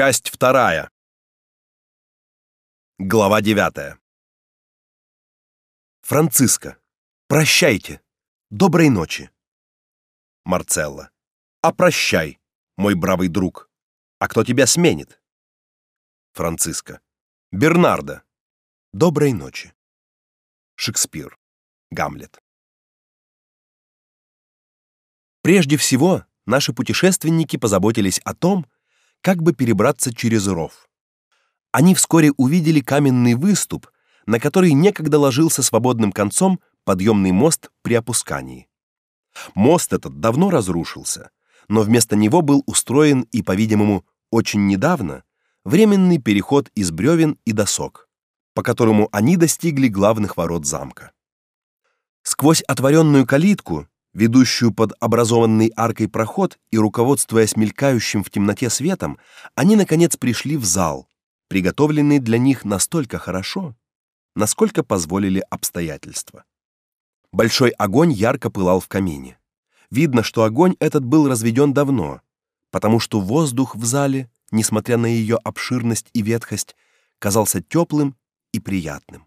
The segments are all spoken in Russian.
Часть вторая. Глава девятая. Франциско, прощайте. Доброй ночи. Марцелла. А прощай, мой бравый друг. А кто тебя сменит? Франциско. Бернардо. Доброй ночи. Шекспир. Гамлет. Прежде всего, наши путешественники позаботились о том, как бы перебраться через ров. Они вскоре увидели каменный выступ, на который некогда ложился свободным концом подъемный мост при опускании. Мост этот давно разрушился, но вместо него был устроен и, по-видимому, очень недавно временный переход из бревен и досок, по которому они достигли главных ворот замка. Сквозь отворенную калитку ведущую под образованный аркой проход и руководствуясь мелькающим в темноте светом, они наконец пришли в зал, приготовленный для них настолько хорошо, насколько позволили обстоятельства. Большой огонь ярко пылал в камине. Видно, что огонь этот был разведен давно, потому что воздух в зале, несмотря на ее обширность и ветхость, казался теплым и приятным.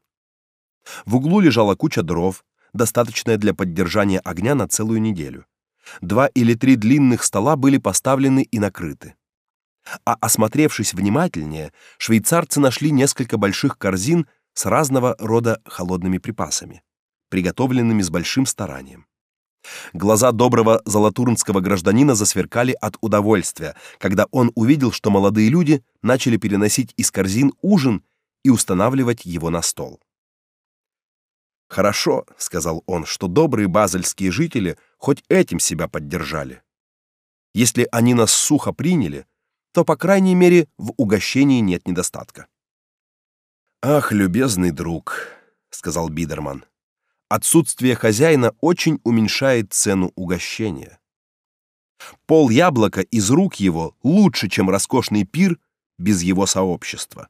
В углу лежала куча дров, достаточное для поддержания огня на целую неделю. Два или три длинных стола были поставлены и накрыты. А осмотревшись внимательнее, швейцарцы нашли несколько больших корзин с разного рода холодными припасами, приготовленными с большим старанием. Глаза доброго золотурнского гражданина засверкали от удовольствия, когда он увидел, что молодые люди начали переносить из корзин ужин и устанавливать его на стол. Хорошо, сказал он, что добрые базельские жители хоть этим себя поддержали. Если они нас сухо приняли, то по крайней мере в угощении нет недостатка. Ах, любезный друг, сказал Бидерман. Отсутствие хозяина очень уменьшает цену угощения. Пол яблока из рук его лучше, чем роскошный пир без его сообщества.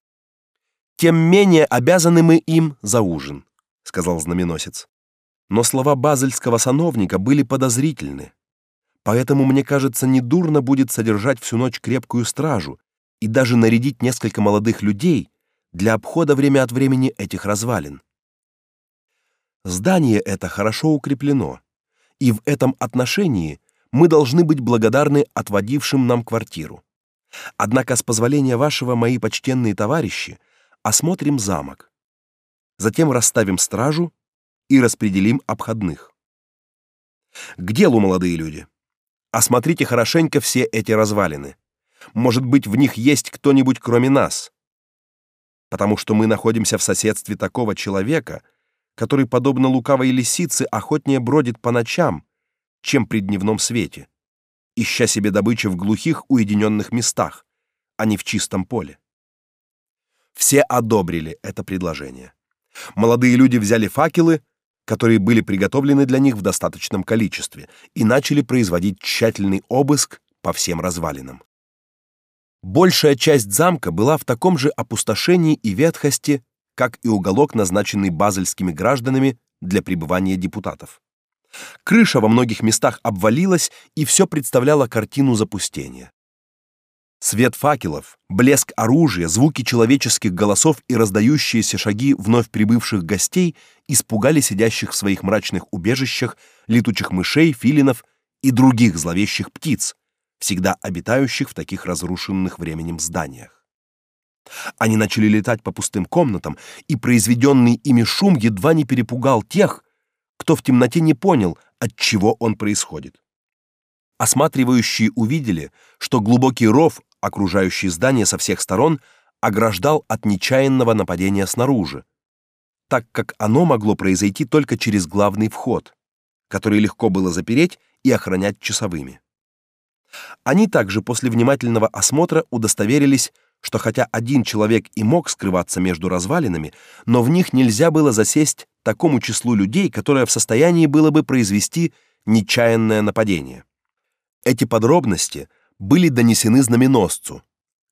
Тем менее обязаны мы им за ужин сказал знаменосец. Но слова базельского сановника были подозрительны. Поэтому мне кажется, недурно будет содержать всю ночь крепкую стражу и даже нарядить несколько молодых людей для обхода время от времени этих развалин. Здание это хорошо укреплено, и в этом отношении мы должны быть благодарны отводившим нам квартиру. Однако с позволения вашего, мои почтенные товарищи, осмотрим замок затем расставим стражу и распределим обходных. К делу, молодые люди. Осмотрите хорошенько все эти развалины. Может быть, в них есть кто-нибудь кроме нас. Потому что мы находимся в соседстве такого человека, который, подобно лукавой лисице, охотнее бродит по ночам, чем при дневном свете, ища себе добычу в глухих уединенных местах, а не в чистом поле. Все одобрили это предложение. Молодые люди взяли факелы, которые были приготовлены для них в достаточном количестве, и начали производить тщательный обыск по всем развалинам. Большая часть замка была в таком же опустошении и ветхости, как и уголок, назначенный базельскими гражданами для пребывания депутатов. Крыша во многих местах обвалилась, и все представляло картину запустения. Свет факелов, блеск оружия, звуки человеческих голосов и раздающиеся шаги вновь прибывших гостей испугали сидящих в своих мрачных убежищах летучих мышей, филинов и других зловещих птиц, всегда обитающих в таких разрушенных временем зданиях. Они начали летать по пустым комнатам, и произведенный ими шум едва не перепугал тех, кто в темноте не понял, от чего он происходит. Осматривающие увидели, что глубокий ров окружающий здание со всех сторон, ограждал от нечаянного нападения снаружи, так как оно могло произойти только через главный вход, который легко было запереть и охранять часовыми. Они также после внимательного осмотра удостоверились, что хотя один человек и мог скрываться между развалинами, но в них нельзя было засесть такому числу людей, которое в состоянии было бы произвести нечаянное нападение. Эти подробности – были донесены знаменосцу,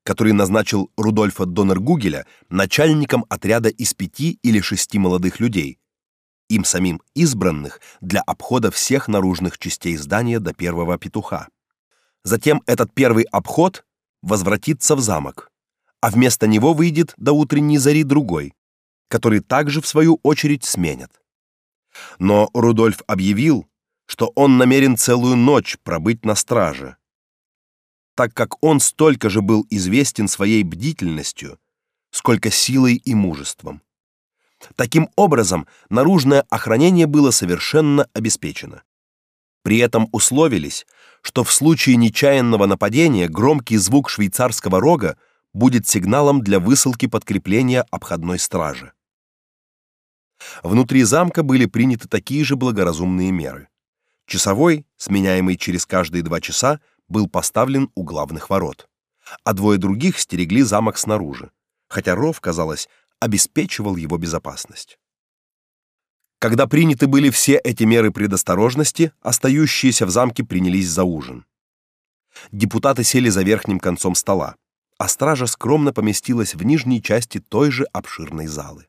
который назначил Рудольфа Доннергугеля начальником отряда из пяти или шести молодых людей, им самим избранных для обхода всех наружных частей здания до первого петуха. Затем этот первый обход возвратится в замок, а вместо него выйдет до утренней зари другой, который также в свою очередь сменят. Но Рудольф объявил, что он намерен целую ночь пробыть на страже, так как он столько же был известен своей бдительностью, сколько силой и мужеством. Таким образом, наружное охранение было совершенно обеспечено. При этом условились, что в случае нечаянного нападения громкий звук швейцарского рога будет сигналом для высылки подкрепления обходной стражи. Внутри замка были приняты такие же благоразумные меры. Часовой, сменяемый через каждые два часа, был поставлен у главных ворот, а двое других стерегли замок снаружи, хотя ров, казалось, обеспечивал его безопасность. Когда приняты были все эти меры предосторожности, остающиеся в замке принялись за ужин. Депутаты сели за верхним концом стола, а стража скромно поместилась в нижней части той же обширной залы.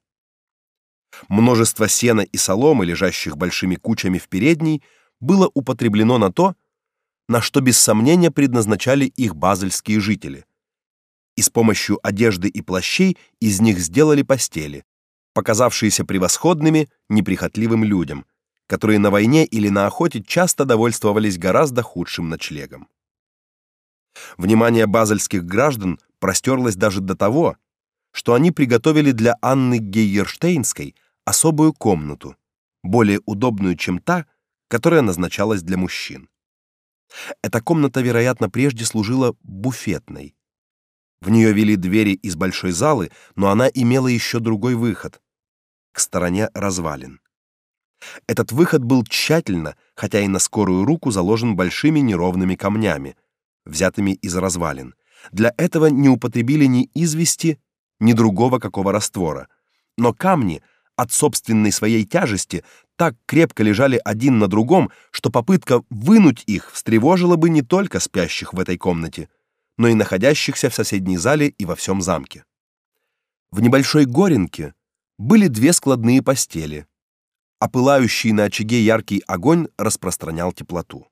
Множество сена и соломы, лежащих большими кучами в передней, было употреблено на то, на что без сомнения предназначали их базельские жители. И с помощью одежды и плащей из них сделали постели, показавшиеся превосходными неприхотливым людям, которые на войне или на охоте часто довольствовались гораздо худшим ночлегом. Внимание базельских граждан простерлось даже до того, что они приготовили для Анны Гейерштейнской особую комнату, более удобную, чем та, которая назначалась для мужчин. Эта комната, вероятно, прежде служила буфетной. В нее вели двери из большой залы, но она имела еще другой выход к стороне развалин. Этот выход был тщательно, хотя и на скорую руку заложен большими неровными камнями, взятыми из развалин. Для этого не употребили ни извести, ни другого какого раствора. Но камни от собственной своей тяжести так крепко лежали один на другом, что попытка вынуть их встревожила бы не только спящих в этой комнате, но и находящихся в соседней зале и во всем замке. В небольшой горенке были две складные постели, а пылающий на очаге яркий огонь распространял теплоту.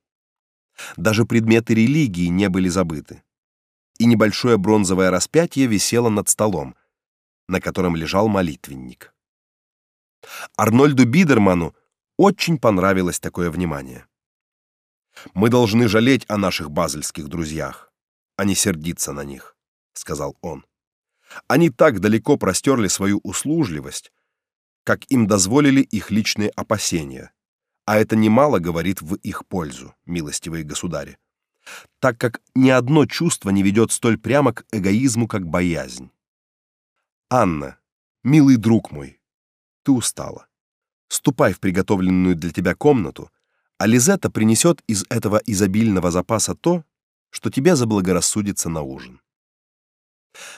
Даже предметы религии не были забыты. И небольшое бронзовое распятие висело над столом, на котором лежал молитвенник. Арнольду Бидерману очень понравилось такое внимание. Мы должны жалеть о наших базельских друзьях, а не сердиться на них, сказал он. Они так далеко простерли свою услужливость, как им дозволили их личные опасения, а это немало говорит в их пользу, милостивые государи, так как ни одно чувство не ведет столь прямо к эгоизму, как боязнь. Анна, милый друг мой, ты устала. Ступай в приготовленную для тебя комнату, а Лизетта принесет из этого изобильного запаса то, что тебе заблагорассудится на ужин.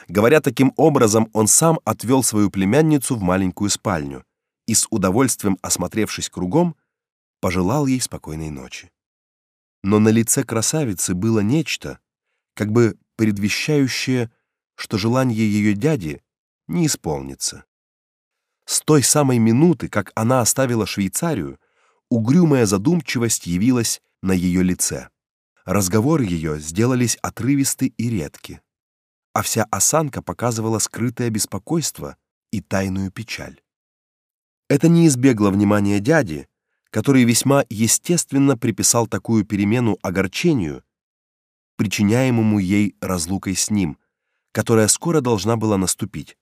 Говоря таким образом, он сам отвел свою племянницу в маленькую спальню и с удовольствием осмотревшись кругом, пожелал ей спокойной ночи. Но на лице красавицы было нечто, как бы предвещающее, что желание ее дяди не исполнится. С той самой минуты, как она оставила Швейцарию, угрюмая задумчивость явилась на ее лице. Разговоры ее сделались отрывисты и редки, а вся осанка показывала скрытое беспокойство и тайную печаль. Это не избегло внимания дяди, который весьма естественно приписал такую перемену огорчению, причиняемому ей разлукой с ним, которая скоро должна была наступить,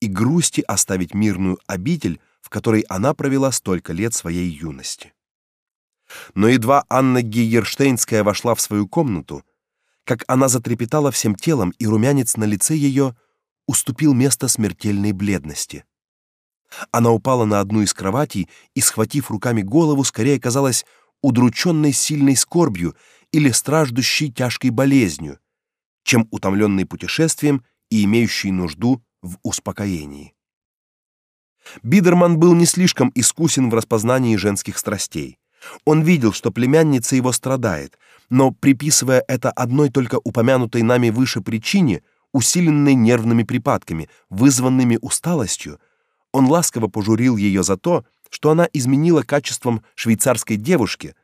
и грусти оставить мирную обитель, в которой она провела столько лет своей юности. Но едва Анна Гейерштейнская вошла в свою комнату, как она затрепетала всем телом, и румянец на лице ее уступил место смертельной бледности. Она упала на одну из кроватей и, схватив руками голову, скорее казалась удрученной сильной скорбью или страждущей тяжкой болезнью, чем утомленной путешествием и имеющей нужду в успокоении. Бидерман был не слишком искусен в распознании женских страстей. Он видел, что племянница его страдает, но приписывая это одной только упомянутой нами выше причине, усиленной нервными припадками, вызванными усталостью, он ласково пожурил ее за то, что она изменила качеством швейцарской девушки,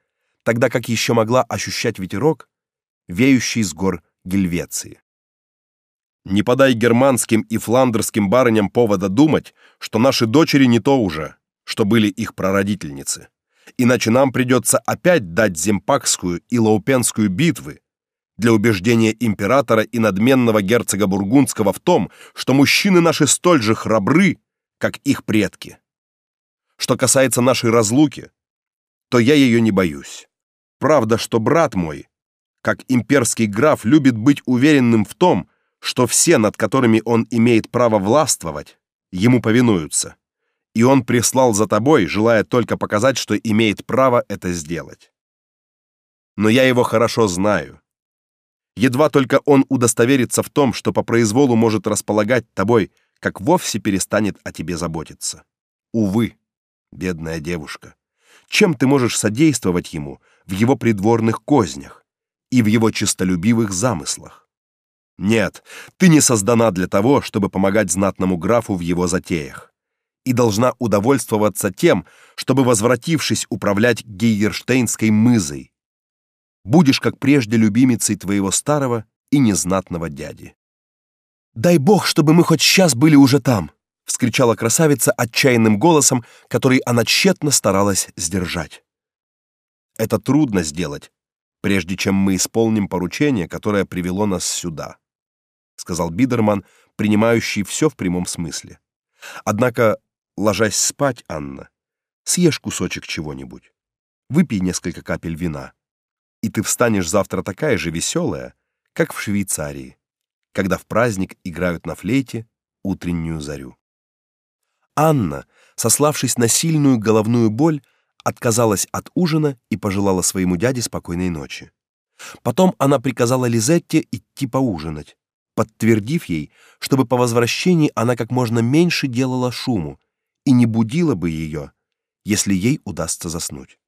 тогда как еще могла ощущать ветерок, веющий с гор Гельвеции. Не подай германским и фландерским барыням повода думать, что наши дочери не то уже, что были их прародительницы. Иначе нам придется опять дать Земпакскую и Лаупенскую битвы для убеждения императора и надменного герцога Бургундского в том, что мужчины наши столь же храбры, как их предки. Что касается нашей разлуки, то я ее не боюсь. Правда, что брат мой, как имперский граф, любит быть уверенным в том, что все, над которыми он имеет право властвовать, ему повинуются. И он прислал за тобой, желая только показать, что имеет право это сделать. Но я его хорошо знаю. Едва только он удостоверится в том, что по произволу может располагать тобой, как вовсе перестанет о тебе заботиться. Увы, бедная девушка, чем ты можешь содействовать ему в его придворных кознях и в его честолюбивых замыслах? Нет, ты не создана для того, чтобы помогать знатному графу в его затеях, и должна удовольствоваться тем, чтобы, возвратившись, управлять Гейерштейнской мызой. Будешь, как прежде, любимицей твоего старого и незнатного дяди. Дай бог, чтобы мы хоть сейчас были уже там, вскричала красавица отчаянным голосом, который она тщетно старалась сдержать. Это трудно сделать, прежде чем мы исполним поручение, которое привело нас сюда, сказал Бидерман, принимающий все в прямом смысле. Однако, ложась спать, Анна, съешь кусочек чего-нибудь. Выпей несколько капель вина, и ты встанешь завтра такая же веселая, как в Швейцарии, когда в праздник играют на флейте утреннюю зарю. Анна, сославшись на сильную головную боль, отказалась от ужина и пожелала своему дяде спокойной ночи. Потом она приказала Лизетте идти поужинать, подтвердив ей, чтобы по возвращении она как можно меньше делала шуму и не будила бы ее, если ей удастся заснуть.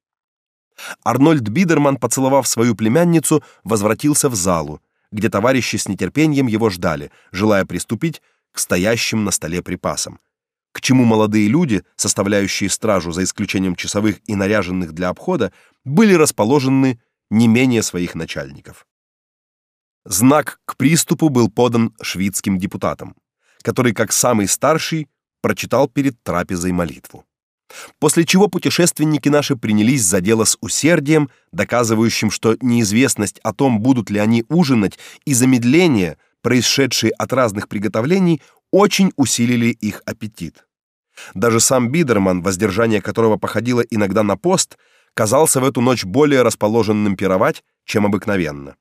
Арнольд Бидерман, поцеловав свою племянницу, возвратился в залу, где товарищи с нетерпением его ждали, желая приступить к стоящим на столе припасам к чему молодые люди, составляющие стражу за исключением часовых и наряженных для обхода, были расположены не менее своих начальников. Знак к приступу был подан шведским депутатам, который как самый старший прочитал перед трапезой молитву. После чего путешественники наши принялись за дело с усердием, доказывающим, что неизвестность о том, будут ли они ужинать, и замедление, происшедшие от разных приготовлений, очень усилили их аппетит. Даже сам Бидерман, воздержание которого походило иногда на пост, казался в эту ночь более расположенным пировать, чем обыкновенно.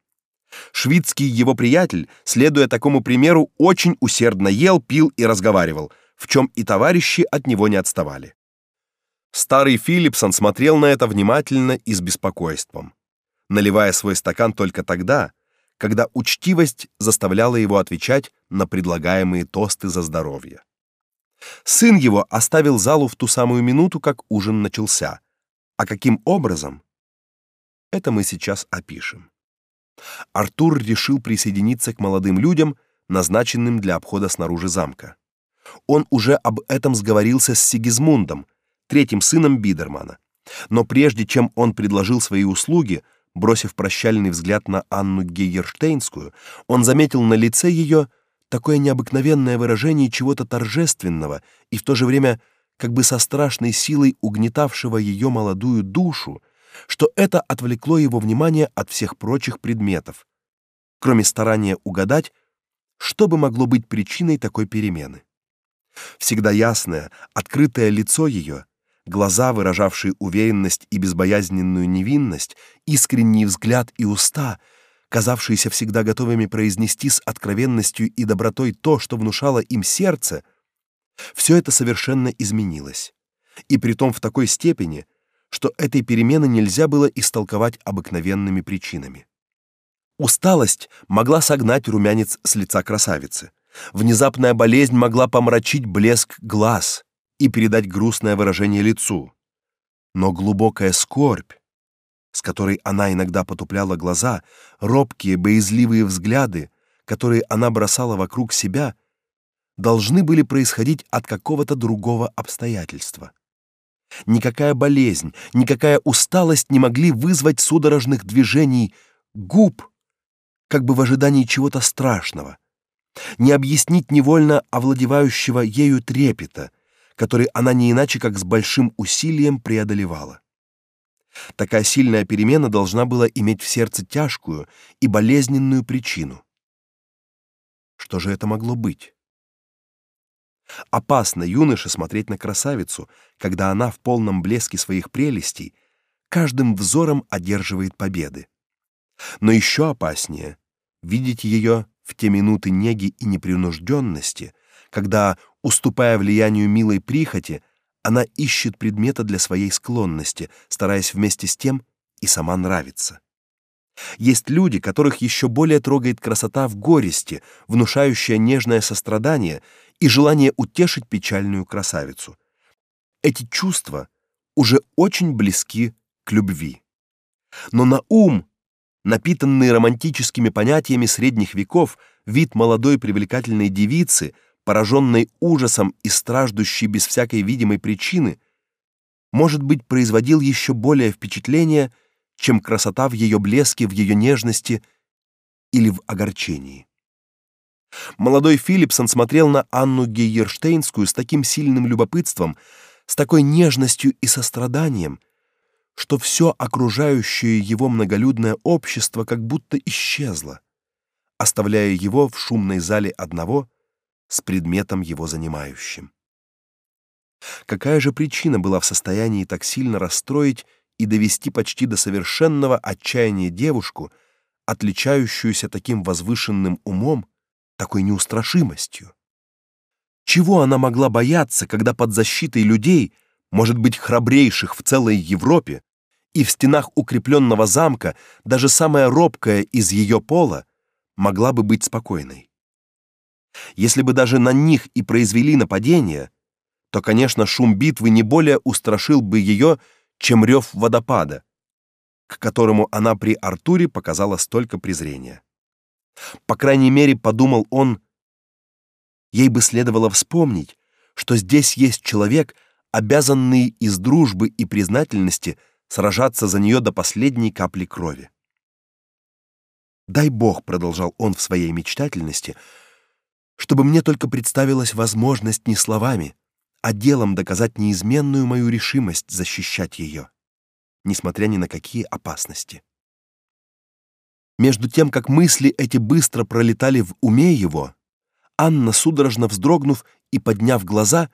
Шведский его приятель, следуя такому примеру, очень усердно ел, пил и разговаривал, в чем и товарищи от него не отставали. Старый Филипсон смотрел на это внимательно и с беспокойством, наливая свой стакан только тогда, когда учтивость заставляла его отвечать на предлагаемые тосты за здоровье. Сын его оставил залу в ту самую минуту, как ужин начался. А каким образом? Это мы сейчас опишем. Артур решил присоединиться к молодым людям, назначенным для обхода снаружи замка. Он уже об этом сговорился с Сигизмундом, третьим сыном Бидермана. Но прежде чем он предложил свои услуги, Бросив прощальный взгляд на Анну Гейерштейнскую, он заметил на лице ее такое необыкновенное выражение чего-то торжественного и в то же время как бы со страшной силой угнетавшего ее молодую душу, что это отвлекло его внимание от всех прочих предметов, кроме старания угадать, что бы могло быть причиной такой перемены. Всегда ясное, открытое лицо ее глаза, выражавшие уверенность и безбоязненную невинность, искренний взгляд и уста, казавшиеся всегда готовыми произнести с откровенностью и добротой то, что внушало им сердце, все это совершенно изменилось. И притом в такой степени, что этой перемены нельзя было истолковать обыкновенными причинами. Усталость могла согнать румянец с лица красавицы. Внезапная болезнь могла помрачить блеск глаз и передать грустное выражение лицу. Но глубокая скорбь, с которой она иногда потупляла глаза, робкие, боязливые взгляды, которые она бросала вокруг себя, должны были происходить от какого-то другого обстоятельства. Никакая болезнь, никакая усталость не могли вызвать судорожных движений губ, как бы в ожидании чего-то страшного. не объяснить невольно овладевающего ею трепета, который она не иначе как с большим усилием преодолевала. Такая сильная перемена должна была иметь в сердце тяжкую и болезненную причину. Что же это могло быть? Опасно юноше смотреть на красавицу, когда она в полном блеске своих прелестей каждым взором одерживает победы. Но еще опаснее видеть ее в те минуты неги и непринужденности, когда, уступая влиянию милой прихоти, она ищет предмета для своей склонности, стараясь вместе с тем и сама нравиться. Есть люди, которых еще более трогает красота в горести, внушающая нежное сострадание и желание утешить печальную красавицу. Эти чувства уже очень близки к любви. Но на ум, напитанный романтическими понятиями средних веков, вид молодой привлекательной девицы, пораженной ужасом и страждущей без всякой видимой причины, может быть, производил еще более впечатление, чем красота в ее блеске, в ее нежности или в огорчении. Молодой Филипсон смотрел на Анну Гейерштейнскую с таким сильным любопытством, с такой нежностью и состраданием, что все окружающее его многолюдное общество как будто исчезло, оставляя его в шумной зале одного с предметом его занимающим. Какая же причина была в состоянии так сильно расстроить и довести почти до совершенного отчаяния девушку, отличающуюся таким возвышенным умом, такой неустрашимостью? Чего она могла бояться, когда под защитой людей, может быть, храбрейших в целой Европе, и в стенах укрепленного замка даже самая робкая из ее пола могла бы быть спокойной? Если бы даже на них и произвели нападение, то, конечно, шум битвы не более устрашил бы ее, чем рев водопада, к которому она при Артуре показала столько презрения. По крайней мере, подумал он, ей бы следовало вспомнить, что здесь есть человек, обязанный из дружбы и признательности сражаться за нее до последней капли крови. Дай бог, продолжал он в своей мечтательности, чтобы мне только представилась возможность не словами, а делом доказать неизменную мою решимость защищать ее, несмотря ни на какие опасности. Между тем, как мысли эти быстро пролетали в уме его, Анна, судорожно вздрогнув и подняв глаза,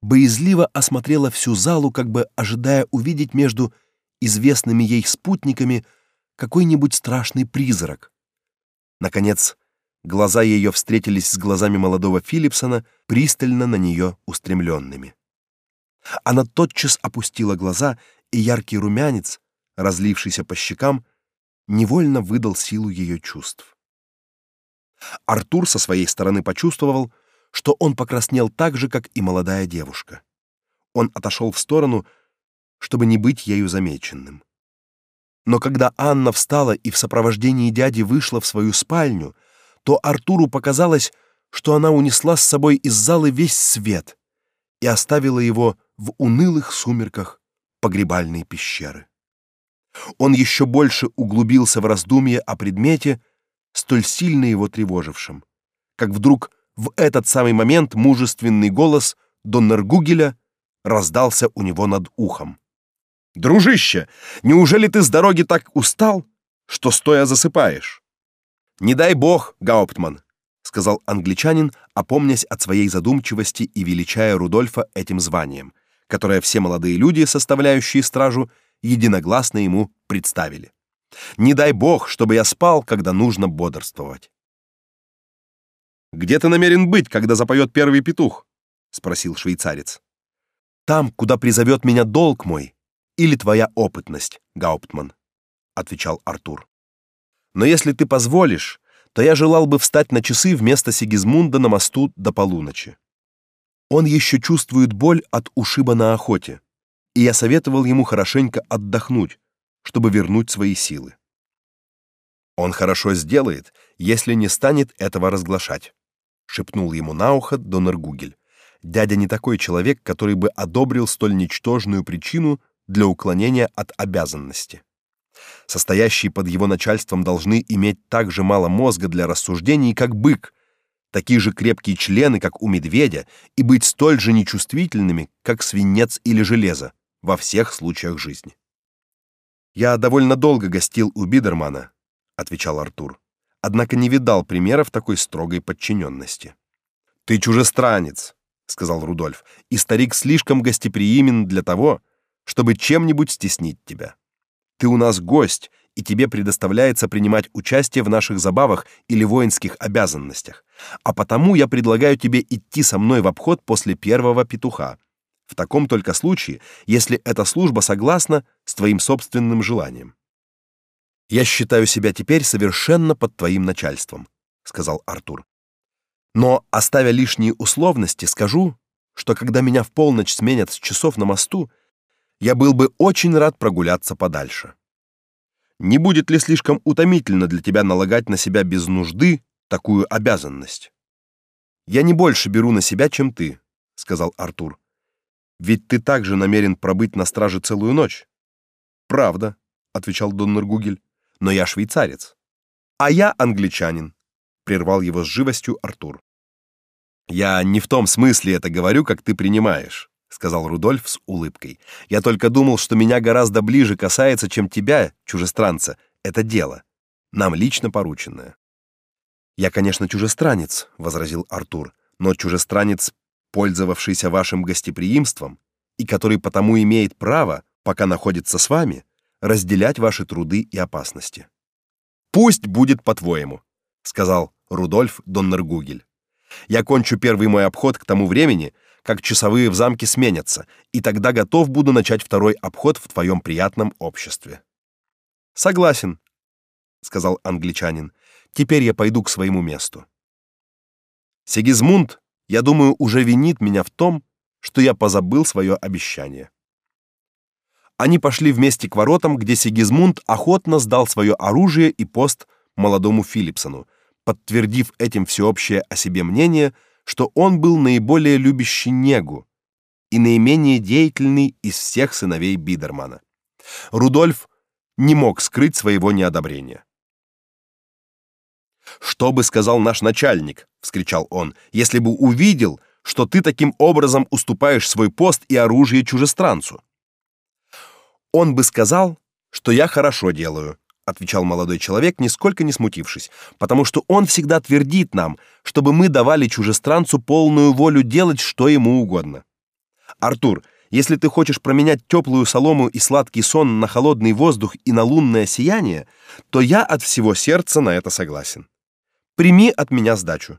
боязливо осмотрела всю залу, как бы ожидая увидеть между известными ей спутниками какой-нибудь страшный призрак. Наконец, глаза ее встретились с глазами молодого Филипсона, пристально на нее устремленными. Она тотчас опустила глаза, и яркий румянец, разлившийся по щекам, невольно выдал силу ее чувств. Артур со своей стороны почувствовал, что он покраснел так же, как и молодая девушка. Он отошел в сторону, чтобы не быть ею замеченным. Но когда Анна встала и в сопровождении дяди вышла в свою спальню, то Артуру показалось, что она унесла с собой из залы весь свет и оставила его в унылых сумерках погребальной пещеры. Он еще больше углубился в раздумье о предмете, столь сильно его тревожившем, как вдруг в этот самый момент мужественный голос Доннергугеля раздался у него над ухом. «Дружище, неужели ты с дороги так устал, что стоя засыпаешь?» «Не дай бог, Гауптман», — сказал англичанин, опомнясь от своей задумчивости и величая Рудольфа этим званием, которое все молодые люди, составляющие стражу, единогласно ему представили. Не дай бог, чтобы я спал, когда нужно бодрствовать. Где ты намерен быть, когда запоет первый петух? спросил швейцарец. Там, куда призовет меня долг мой или твоя опытность, Гауптман, отвечал Артур. Но если ты позволишь, то я желал бы встать на часы вместо Сигизмунда на мосту до полуночи. Он еще чувствует боль от ушиба на охоте и я советовал ему хорошенько отдохнуть, чтобы вернуть свои силы. Он хорошо сделает, если не станет этого разглашать, шепнул ему на ухо Доннергугель. Дядя не такой человек, который бы одобрил столь ничтожную причину для уклонения от обязанности. Состоящие под его начальством должны иметь так же мало мозга для рассуждений, как бык, такие же крепкие члены, как у медведя, и быть столь же нечувствительными, как свинец или железо во всех случаях жизни. Я довольно долго гостил у Бидермана, отвечал Артур. Однако не видал примеров такой строгой подчиненности. Ты чужестранец, сказал Рудольф, и старик слишком гостеприимен для того, чтобы чем-нибудь стеснить тебя. Ты у нас гость, и тебе предоставляется принимать участие в наших забавах или воинских обязанностях. А потому я предлагаю тебе идти со мной в обход после первого петуха. В таком только случае, если эта служба согласна с твоим собственным желанием. Я считаю себя теперь совершенно под твоим начальством, сказал Артур. Но оставя лишние условности, скажу, что когда меня в полночь сменят с часов на мосту, я был бы очень рад прогуляться подальше. Не будет ли слишком утомительно для тебя налагать на себя без нужды такую обязанность? Я не больше беру на себя, чем ты, сказал Артур. Ведь ты также намерен пробыть на страже целую ночь. Правда, отвечал Доннер Гугель. Но я швейцарец. А я англичанин, прервал его с живостью Артур. Я не в том смысле это говорю, как ты принимаешь, сказал Рудольф с улыбкой. Я только думал, что меня гораздо ближе касается, чем тебя, чужестранца, это дело, нам лично порученное. Я, конечно, чужестранец, возразил Артур, но чужестранец пользовавшийся вашим гостеприимством и который потому имеет право, пока находится с вами, разделять ваши труды и опасности. Пусть будет по-твоему, сказал Рудольф Доннергугель. Я кончу первый мой обход к тому времени, как часовые в замке сменятся, и тогда готов буду начать второй обход в твоем приятном обществе. Согласен, сказал англичанин. Теперь я пойду к своему месту. Сигизмунд я думаю, уже винит меня в том, что я позабыл свое обещание. Они пошли вместе к воротам, где Сигизмунд охотно сдал свое оружие и пост молодому Филипсону, подтвердив этим всеобщее о себе мнение, что он был наиболее любящий негу и наименее деятельный из всех сыновей Бидермана. Рудольф не мог скрыть своего неодобрения. Что бы сказал наш начальник, вскричал он, если бы увидел, что ты таким образом уступаешь свой пост и оружие чужестранцу? Он бы сказал, что я хорошо делаю, отвечал молодой человек, нисколько не смутившись, потому что он всегда твердит нам, чтобы мы давали чужестранцу полную волю делать что ему угодно. Артур, если ты хочешь променять теплую солому и сладкий сон на холодный воздух и на лунное сияние, то я от всего сердца на это согласен. Прими от меня сдачу.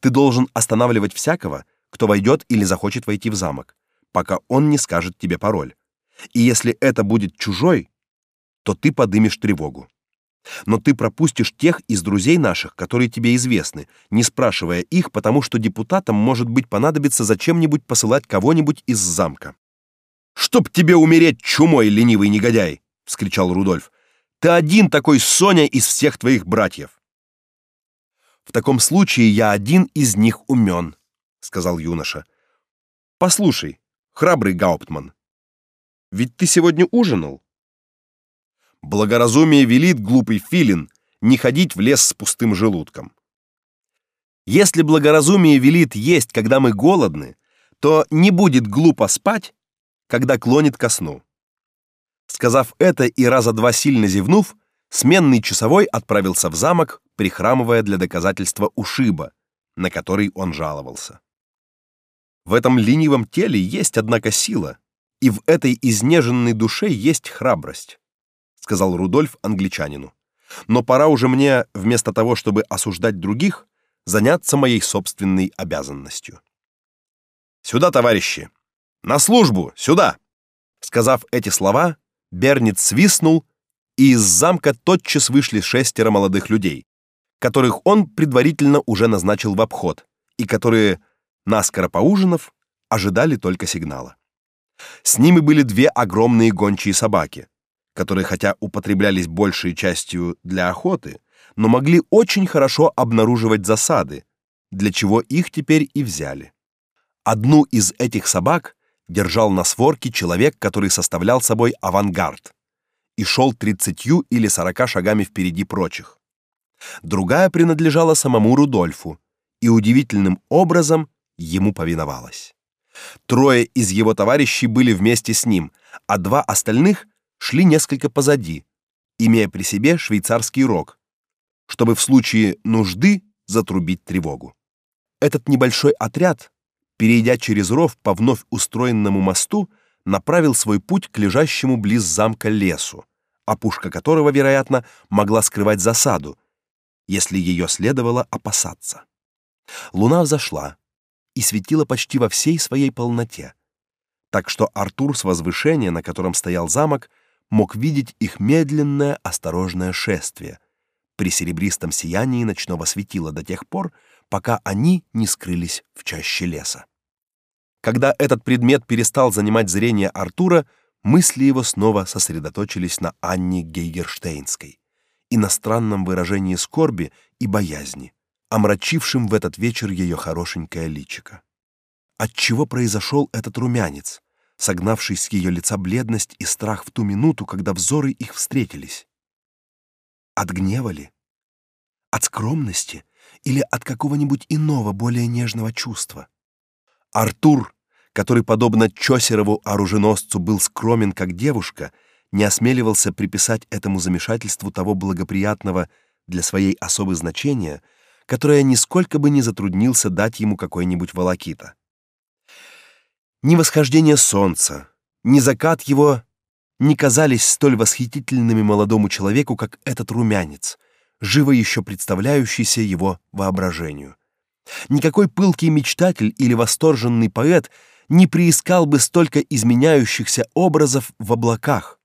Ты должен останавливать всякого, кто войдет или захочет войти в замок, пока он не скажет тебе пароль. И если это будет чужой, то ты подымешь тревогу. Но ты пропустишь тех из друзей наших, которые тебе известны, не спрашивая их, потому что депутатам может быть понадобится зачем-нибудь посылать кого-нибудь из замка. Чтоб тебе умереть, чумой ленивый негодяй, вскричал Рудольф. Ты один такой Соня из всех твоих братьев. В таком случае я один из них умен, сказал юноша. Послушай, храбрый гауптман, ведь ты сегодня ужинал. Благоразумие велит глупый филин не ходить в лес с пустым желудком. Если благоразумие велит есть, когда мы голодны, то не будет глупо спать, когда клонит ко сну. Сказав это и раза два сильно зевнув, сменный часовой отправился в замок, прихрамывая для доказательства ушиба, на который он жаловался. В этом ленивом теле есть однако сила, и в этой изнеженной душе есть храбрость, сказал Рудольф англичанину. Но пора уже мне вместо того, чтобы осуждать других, заняться моей собственной обязанностью. Сюда, товарищи. На службу, сюда. Сказав эти слова, Бернит свистнул, и из замка тотчас вышли шестеро молодых людей, которых он предварительно уже назначил в обход и которые, наскоро поужинав, ожидали только сигнала. С ними были две огромные гончие собаки, которые хотя употреблялись большей частью для охоты, но могли очень хорошо обнаруживать засады, для чего их теперь и взяли. Одну из этих собак держал на сворке человек, который составлял собой авангард и шел тридцатью или сорока шагами впереди прочих. Другая принадлежала самому Рудольфу и удивительным образом ему повиновалась. Трое из его товарищей были вместе с ним, а два остальных шли несколько позади, имея при себе швейцарский рог, чтобы в случае нужды затрубить тревогу. Этот небольшой отряд, перейдя через ров по вновь устроенному мосту, направил свой путь к лежащему близ замка лесу, опушка которого, вероятно, могла скрывать засаду, если ее следовало опасаться. Луна взошла и светила почти во всей своей полноте, так что Артур с возвышения, на котором стоял замок, мог видеть их медленное, осторожное шествие при серебристом сиянии ночного светила до тех пор, пока они не скрылись в чаще леса. Когда этот предмет перестал занимать зрение Артура, мысли его снова сосредоточились на Анне Гейгерштейнской и на странном выражении скорби и боязни, омрачившем в этот вечер ее хорошенькое личико. От чего произошел этот румянец, согнавший с ее лица бледность и страх в ту минуту, когда взоры их встретились? От гнева ли? От скромности или от какого-нибудь иного, более нежного чувства? Артур, который подобно Чосерову оруженосцу был скромен как девушка, не осмеливался приписать этому замешательству того благоприятного для своей особы значения, которое нисколько бы не затруднился дать ему какой-нибудь волокита. Ни восхождение солнца, ни закат его не казались столь восхитительными молодому человеку, как этот румянец, живо еще представляющийся его воображению. Никакой пылкий мечтатель или восторженный поэт не приискал бы столько изменяющихся образов в облаках.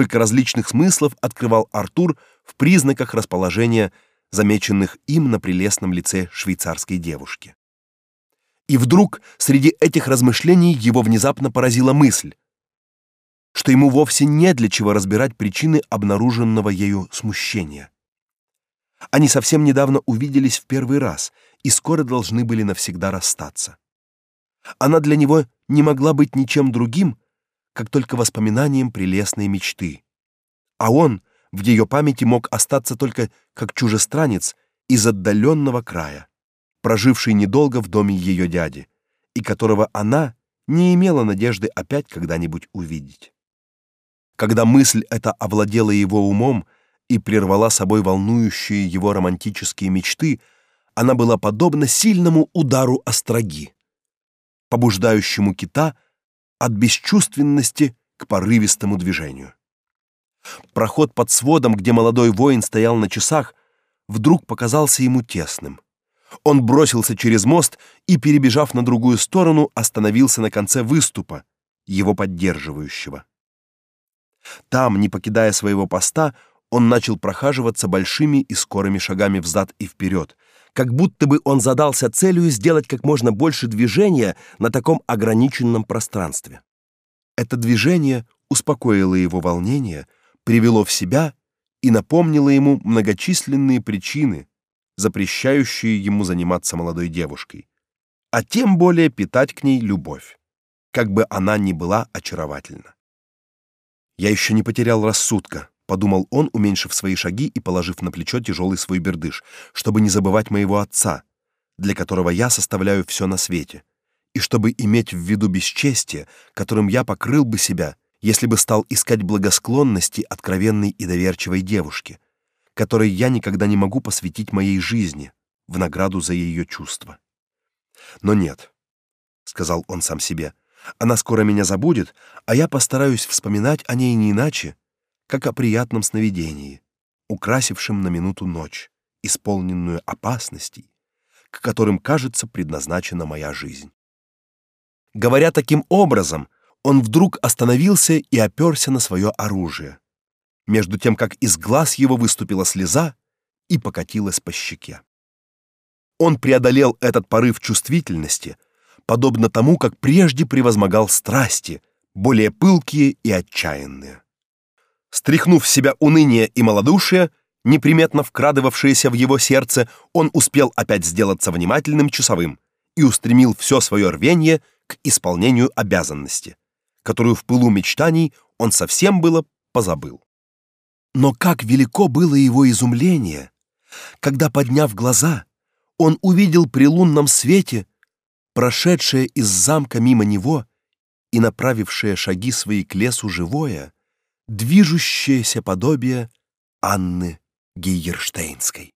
Сколько различных смыслов открывал Артур в признаках расположения, замеченных им на прелестном лице швейцарской девушки. И вдруг среди этих размышлений его внезапно поразила мысль, что ему вовсе не для чего разбирать причины обнаруженного ею смущения. Они совсем недавно увиделись в первый раз и скоро должны были навсегда расстаться. Она для него не могла быть ничем другим, как только воспоминанием прелестной мечты. А он в ее памяти мог остаться только как чужестранец из отдаленного края, проживший недолго в доме ее дяди, и которого она не имела надежды опять когда-нибудь увидеть. Когда мысль эта овладела его умом, и прервала собой волнующие его романтические мечты, она была подобна сильному удару остроги, побуждающему кита от бесчувственности к порывистому движению. Проход под сводом, где молодой воин стоял на часах, вдруг показался ему тесным. Он бросился через мост и, перебежав на другую сторону, остановился на конце выступа, его поддерживающего. Там, не покидая своего поста, он начал прохаживаться большими и скорыми шагами взад и вперед, как будто бы он задался целью сделать как можно больше движения на таком ограниченном пространстве. Это движение успокоило его волнение, привело в себя и напомнило ему многочисленные причины, запрещающие ему заниматься молодой девушкой, а тем более питать к ней любовь, как бы она ни была очаровательна. Я еще не потерял рассудка, подумал он, уменьшив свои шаги и положив на плечо тяжелый свой бердыш, чтобы не забывать моего отца, для которого я составляю все на свете, и чтобы иметь в виду бесчестие, которым я покрыл бы себя, если бы стал искать благосклонности откровенной и доверчивой девушки, которой я никогда не могу посвятить моей жизни в награду за ее чувства. Но нет, сказал он сам себе. Она скоро меня забудет, а я постараюсь вспоминать о ней не иначе, как о приятном сновидении, украсившем на минуту ночь, исполненную опасностей, к которым, кажется, предназначена моя жизнь. Говоря таким образом, он вдруг остановился и оперся на свое оружие, между тем как из глаз его выступила слеза и покатилась по щеке. Он преодолел этот порыв чувствительности, подобно тому, как прежде превозмогал страсти, более пылкие и отчаянные. Стряхнув с себя уныние и малодушие, неприметно вкрадывавшееся в его сердце, он успел опять сделаться внимательным часовым и устремил все свое рвение к исполнению обязанности, которую в пылу мечтаний он совсем было позабыл. Но как велико было его изумление, когда, подняв глаза, он увидел при лунном свете прошедшее из замка мимо него и направившее шаги свои к лесу живое, движущееся подобие Анны Гейерштейнской.